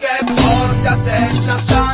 Porque por te hacer